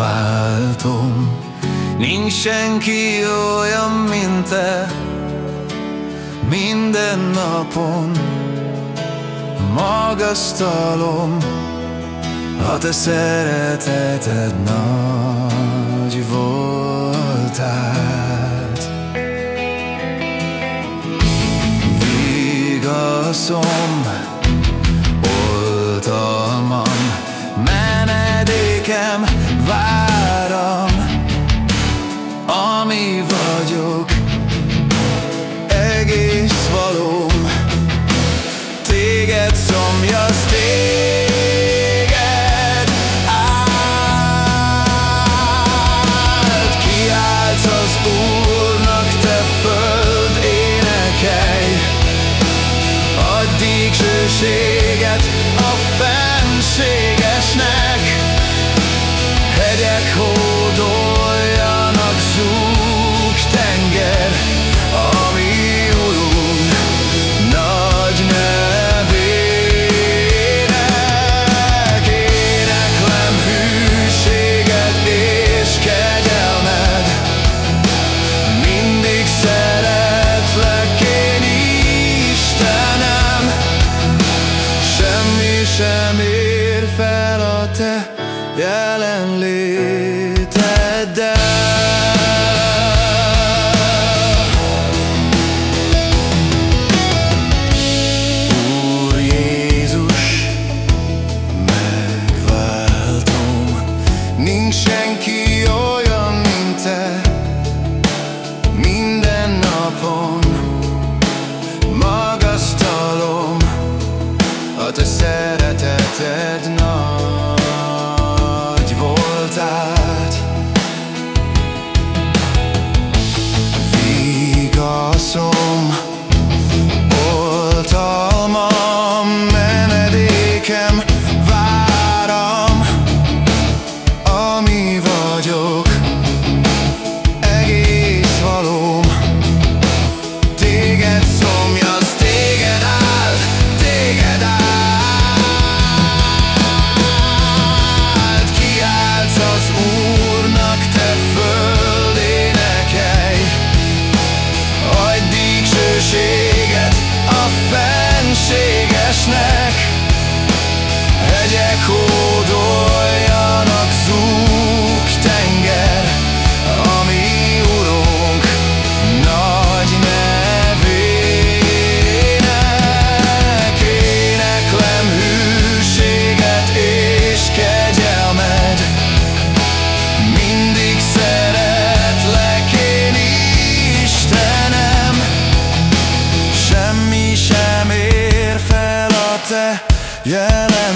váltom. Nincs senki olyan, mint te Minden napon. Magasztalom ha te szereteted nagy voltál Vigaszom váram, ami vagyok, egész valóm, téged szomjas téged. addig sőséget sem ér fel a te jelenlét. Volt a szereteted nagy Yeah.